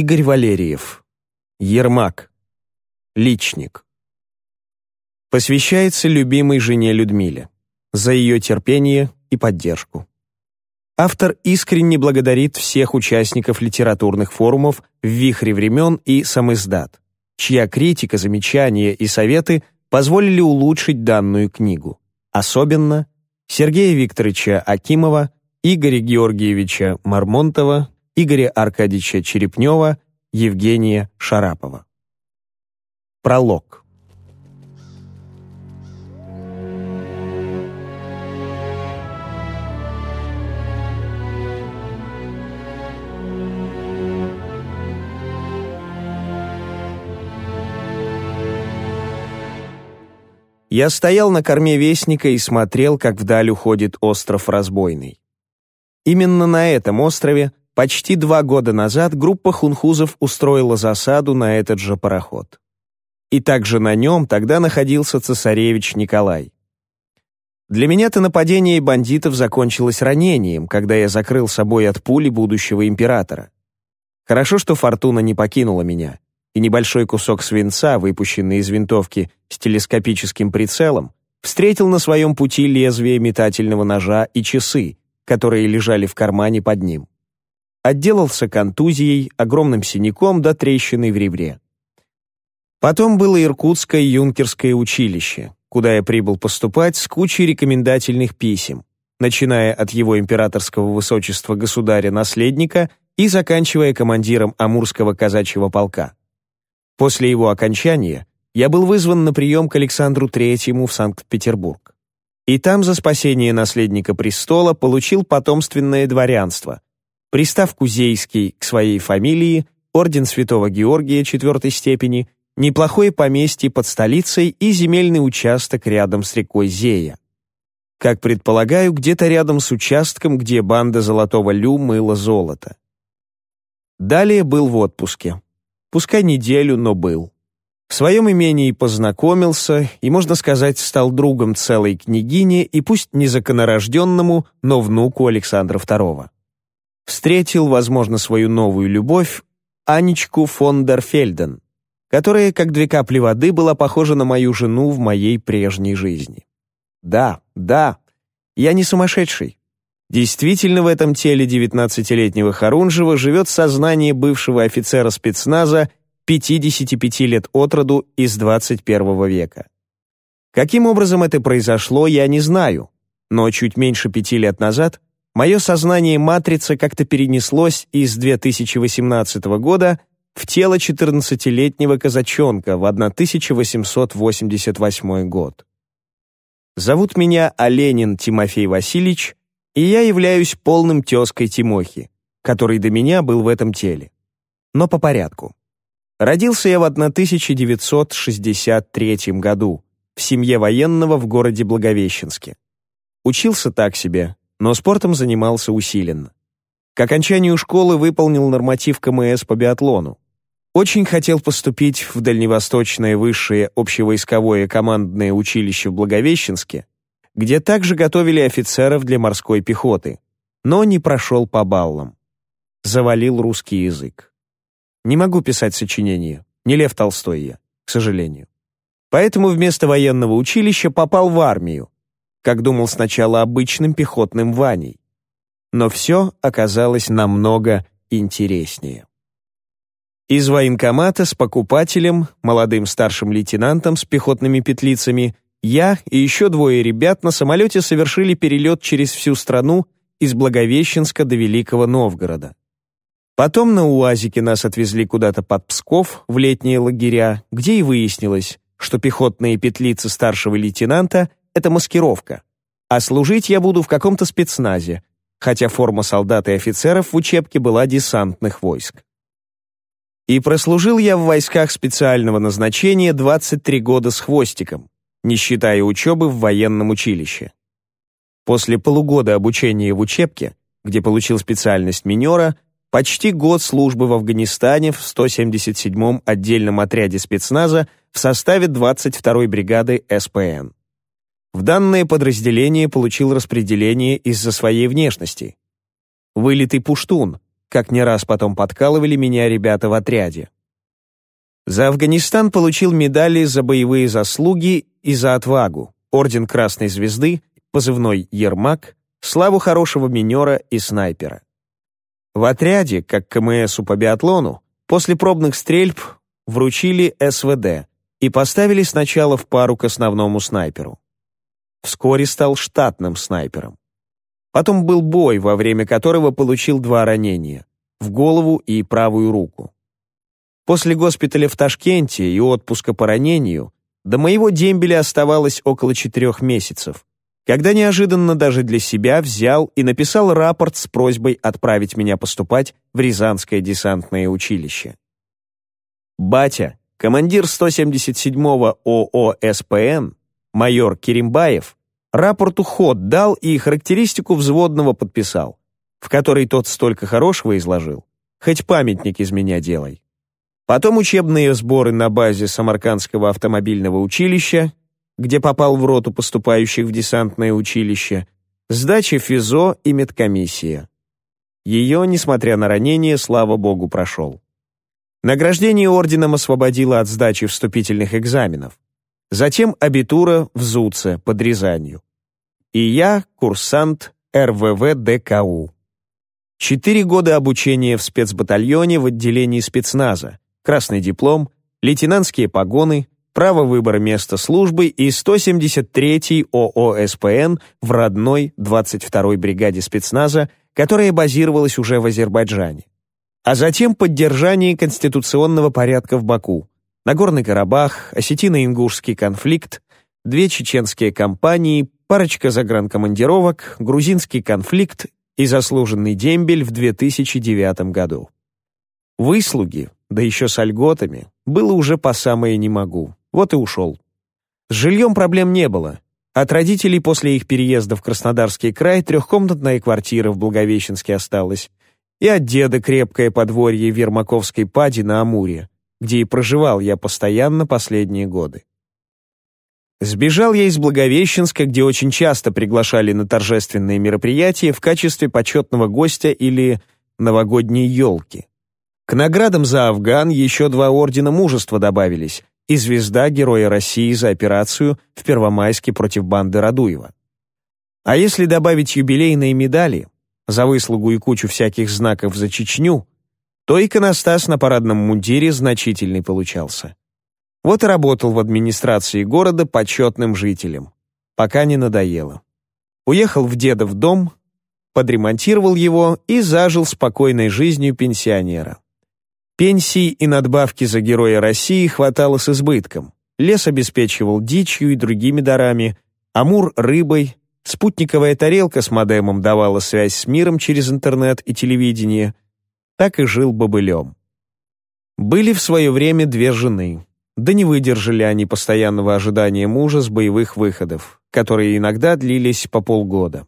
Игорь Валериев. Ермак. Личник. Посвящается любимой жене Людмиле за ее терпение и поддержку. Автор искренне благодарит всех участников литературных форумов в «Вихре времен» и «Самиздат», чья критика, замечания и советы позволили улучшить данную книгу. Особенно Сергея Викторовича Акимова, Игоря Георгиевича Мармонтова, Игоря Аркадьевича Черепнева, Евгения Шарапова. Пролог. Я стоял на корме Вестника и смотрел, как вдаль уходит остров Разбойный. Именно на этом острове почти два года назад группа хунхузов устроила засаду на этот же пароход. И также на нем тогда находился цесаревич Николай. Для меня-то нападение бандитов закончилось ранением, когда я закрыл собой от пули будущего императора. Хорошо, что фортуна не покинула меня и небольшой кусок свинца, выпущенный из винтовки с телескопическим прицелом, встретил на своем пути лезвие метательного ножа и часы, которые лежали в кармане под ним. Отделался контузией, огромным синяком до трещины в ребре. Потом было Иркутское юнкерское училище, куда я прибыл поступать с кучей рекомендательных писем, начиная от его императорского высочества государя-наследника и заканчивая командиром Амурского казачьего полка. После его окончания я был вызван на прием к Александру Третьему в Санкт-Петербург. И там за спасение наследника престола получил потомственное дворянство, приставку «Зейский» к своей фамилии, орден Святого Георгия четвертой степени, неплохое поместье под столицей и земельный участок рядом с рекой Зея. Как предполагаю, где-то рядом с участком, где банда Золотого Лю мыла золото. Далее был в отпуске. Пускай неделю, но был. В своем имении познакомился и, можно сказать, стал другом целой княгини и пусть незаконорожденному, но внуку Александра II. Встретил, возможно, свою новую любовь, Анечку фон дер Фельден, которая, как две капли воды, была похожа на мою жену в моей прежней жизни. Да, да, я не сумасшедший. Действительно, в этом теле 19-летнего Харунжева живет сознание бывшего офицера спецназа 55 лет от роду из 21 века. Каким образом это произошло, я не знаю, но чуть меньше пяти лет назад мое сознание матрица как-то перенеслось из 2018 года в тело 14-летнего казачонка в 1888 год. Зовут меня Оленин Тимофей Васильевич, и я являюсь полным тезкой Тимохи, который до меня был в этом теле. Но по порядку. Родился я в 1963 году в семье военного в городе Благовещенске. Учился так себе, но спортом занимался усиленно. К окончанию школы выполнил норматив КМС по биатлону. Очень хотел поступить в Дальневосточное высшее общевойсковое командное училище в Благовещенске, где также готовили офицеров для морской пехоты, но не прошел по баллам. Завалил русский язык. Не могу писать сочинения, не Лев Толстой я, к сожалению. Поэтому вместо военного училища попал в армию, как думал сначала обычным пехотным Ваней. Но все оказалось намного интереснее. Из военкомата с покупателем, молодым старшим лейтенантом с пехотными петлицами – я и еще двое ребят на самолете совершили перелет через всю страну из Благовещенска до Великого Новгорода. Потом на УАЗике нас отвезли куда-то под Псков, в летние лагеря, где и выяснилось, что пехотные петлицы старшего лейтенанта — это маскировка, а служить я буду в каком-то спецназе, хотя форма солдат и офицеров в учебке была десантных войск. И прослужил я в войсках специального назначения 23 года с хвостиком, не считая учебы в военном училище. После полугода обучения в учебке, где получил специальность минера, почти год службы в Афганистане в 177-м отдельном отряде спецназа в составе 22-й бригады СПН. В данное подразделение получил распределение из-за своей внешности. Вылитый пуштун, как не раз потом подкалывали меня ребята в отряде. За Афганистан получил медали за боевые заслуги и за отвагу, орден Красной Звезды, позывной «Ермак», славу хорошего минера и снайпера. В отряде, как КМСу по биатлону, после пробных стрельб вручили СВД и поставили сначала в пару к основному снайперу. Вскоре стал штатным снайпером. Потом был бой, во время которого получил два ранения — в голову и правую руку. После госпиталя в Ташкенте и отпуска по ранению до моего дембеля оставалось около четырех месяцев, когда неожиданно даже для себя взял и написал рапорт с просьбой отправить меня поступать в Рязанское десантное училище. Батя, командир 177-го ОО СПН, майор Керимбаев, рапорту ход дал и характеристику взводного подписал, в которой тот столько хорошего изложил, хоть памятник из меня делай. Потом учебные сборы на базе Самаркандского автомобильного училища, где попал в роту поступающих в десантное училище, сдача ФИЗО и медкомиссия. Ее, несмотря на ранение, слава богу, прошел. Награждение орденом освободило от сдачи вступительных экзаменов. Затем абитура в ЗУЦе под Рязанью. И я курсант РВВ ДКУ. Четыре года обучения в спецбатальоне в отделении спецназа, красный диплом, лейтенантские погоны, право выбора места службы и 173-й ООСПН в родной 22-й бригаде спецназа, которая базировалась уже в Азербайджане. А затем поддержание конституционного порядка в Баку, Нагорный Карабах, Осетино-Ингушский конфликт, две чеченские кампании, парочка загранкомандировок, грузинский конфликт и заслуженный дембель в 2009 году. Выслуги, да еще с льготами, было уже по самое не могу. Вот и ушел. С жильем проблем не было. От родителей после их переезда в Краснодарский край трехкомнатная квартира в Благовещенске осталась. И от деда крепкое подворье в Ермаковской пади на Амуре, где и проживал я постоянно последние годы. Сбежал я из Благовещенска, где очень часто приглашали на торжественные мероприятия в качестве почетного гостя или новогодней елки. К наградам за Афган еще два ордена мужества добавились и звезда Героя России за операцию в Первомайске против банды Радуева. А если добавить юбилейные медали за выслугу и кучу всяких знаков за Чечню, то иконостас на парадном мундире значительный получался. Вот и работал в администрации города почетным жителем, пока не надоело. Уехал в дедов дом, подремонтировал его и зажил спокойной жизнью пенсионера. Пенсий и надбавки за Героя России хватало с избытком. Лес обеспечивал дичью и другими дарами, Амур — рыбой, спутниковая тарелка с модемом давала связь с миром через интернет и телевидение. Так и жил бобылем. Были в свое время две жены. Да не выдержали они постоянного ожидания мужа с боевых выходов, которые иногда длились по полгода.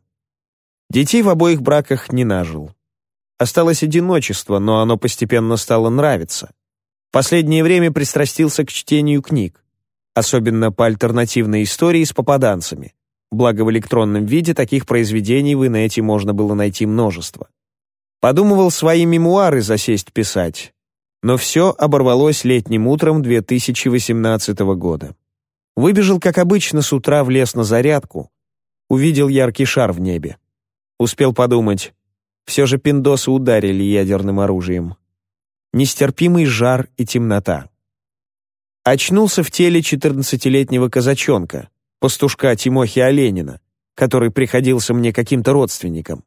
Детей в обоих браках не нажил. Осталось одиночество, но оно постепенно стало нравиться. Последнее время пристрастился к чтению книг, особенно по альтернативной истории с попаданцами. Благо в электронном виде таких произведений в инете можно было найти множество. Подумывал свои мемуары засесть писать, но все оборвалось летним утром 2018 года. Выбежал, как обычно, с утра в лес на зарядку. Увидел яркий шар в небе. Успел подумать, все же пиндосы ударили ядерным оружием. Нестерпимый жар и темнота. Очнулся в теле 14-летнего казачонка, пастушка Тимохи Оленина, который приходился мне каким-то родственником.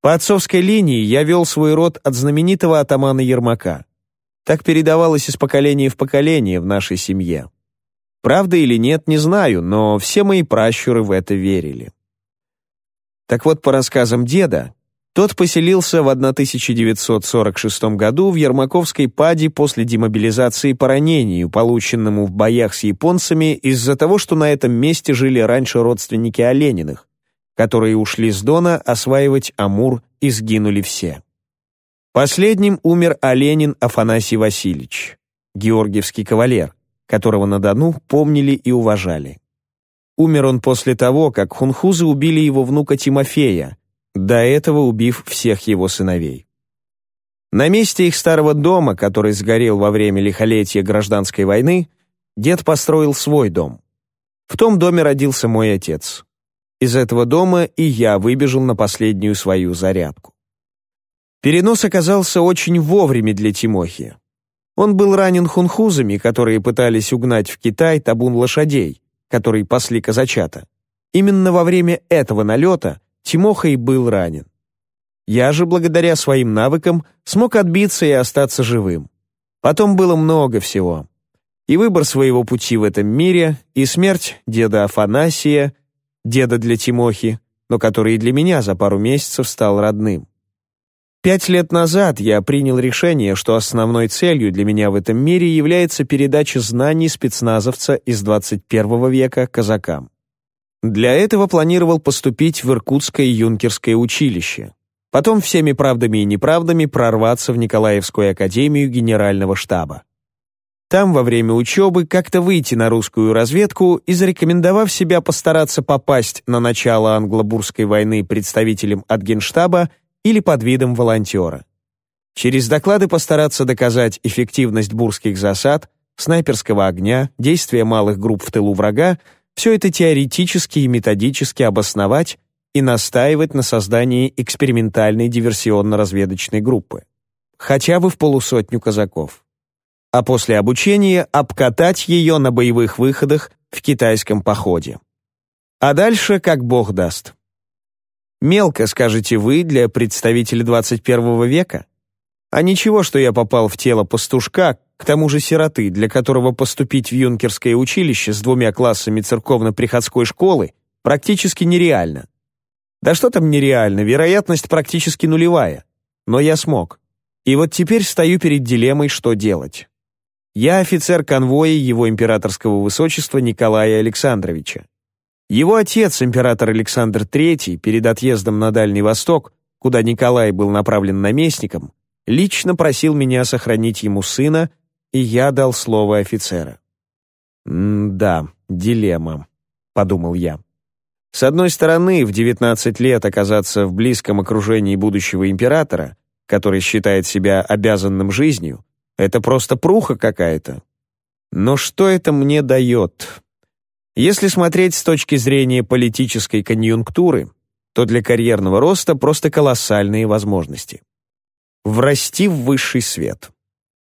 По отцовской линии я вел свой род от знаменитого атамана Ермака. Так передавалось из поколения в поколение в нашей семье. Правда или нет, не знаю, но все мои пращуры в это верили. Так вот, по рассказам деда, тот поселился в 1946 году в Ермаковской паде после демобилизации по ранению, полученному в боях с японцами из-за того, что на этом месте жили раньше родственники Олениных, которые ушли с Дона осваивать Амур и сгинули все. Последним умер Оленин Афанасий Васильевич, георгиевский кавалер, которого на Дону помнили и уважали. Умер он после того, как хунхузы убили его внука Тимофея, до этого убив всех его сыновей. На месте их старого дома, который сгорел во время лихолетия гражданской войны, дед построил свой дом. В том доме родился мой отец. Из этого дома и я выбежал на последнюю свою зарядку. Перенос оказался очень вовремя для Тимохи. Он был ранен хунхузами, которые пытались угнать в Китай табун лошадей, которые пасли казачата. Именно во время этого налета Тимоха и был ранен. Я же, благодаря своим навыкам, смог отбиться и остаться живым. Потом было много всего. И выбор своего пути в этом мире, и смерть деда Афанасия, деда для Тимохи, но который и для меня за пару месяцев стал родным. Пять лет назад я принял решение, что основной целью для меня в этом мире является передача знаний спецназовца из 21 века казакам. Для этого планировал поступить в Иркутское юнкерское училище, Потом всеми правдами и неправдами прорваться в Николаевскую академию генерального штаба. Там во время учебы как-то выйти на русскую разведку и, зарекомендовав себя постараться попасть на начало англо-бурской войны представителем от генштаба или под видом волонтера. Через доклады постараться доказать эффективность бурских засад, снайперского огня, действия малых групп в тылу врага, все это теоретически и методически обосновать и настаивать на создании экспериментальной диверсионно-разведочной группы, хотя бы в полусотню казаков. А после обучения обкатать ее на боевых выходах в китайском походе. А дальше как бог даст. Мелко, скажете вы, для представителя 21 века? А ничего, что я попал в тело пастушка, к тому же сироты, для которого поступить в юнкерское училище с двумя классами церковно-приходской школы практически нереально. Да что там нереально, вероятность практически нулевая. Но я смог. И вот теперь стою перед дилеммой, что делать. Я офицер конвоя его императорского высочества Николая Александровича. Его отец, император Александр III, перед отъездом на Дальний Восток, куда Николай был направлен наместником, лично просил меня сохранить ему сына, и я дал слово офицера. «Да, дилемма», — подумал я. С одной стороны, в 19 лет оказаться в близком окружении будущего императора, который считает себя обязанным жизнью, это просто пруха какая-то. Но что это мне дает? Если смотреть с точки зрения политической конъюнктуры, то для карьерного роста просто колоссальные возможности. Врасти в высший свет.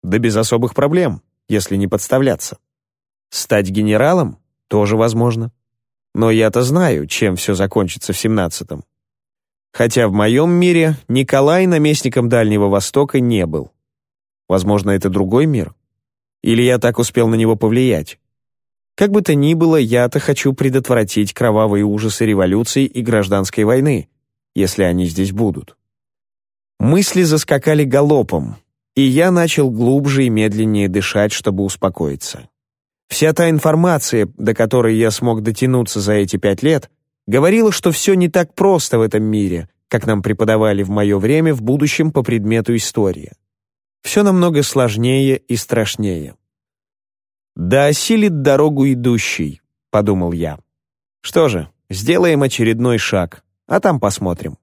Да без особых проблем, если не подставляться. Стать генералом тоже возможно. Но я-то знаю, чем все закончится в семнадцатом. Хотя в моем мире Николай наместником Дальнего Востока не был. Возможно, это другой мир? Или я так успел на него повлиять? Как бы то ни было, я-то хочу предотвратить кровавые ужасы революции и гражданской войны, если они здесь будут. Мысли заскакали галопом, и я начал глубже и медленнее дышать, чтобы успокоиться. Вся та информация, до которой я смог дотянуться за эти пять лет, говорила, что все не так просто в этом мире, как нам преподавали в мое время в будущем по предмету истории. Все намного сложнее и страшнее. «Да осилит дорогу идущий», — подумал я. «Что же, сделаем очередной шаг, а там посмотрим».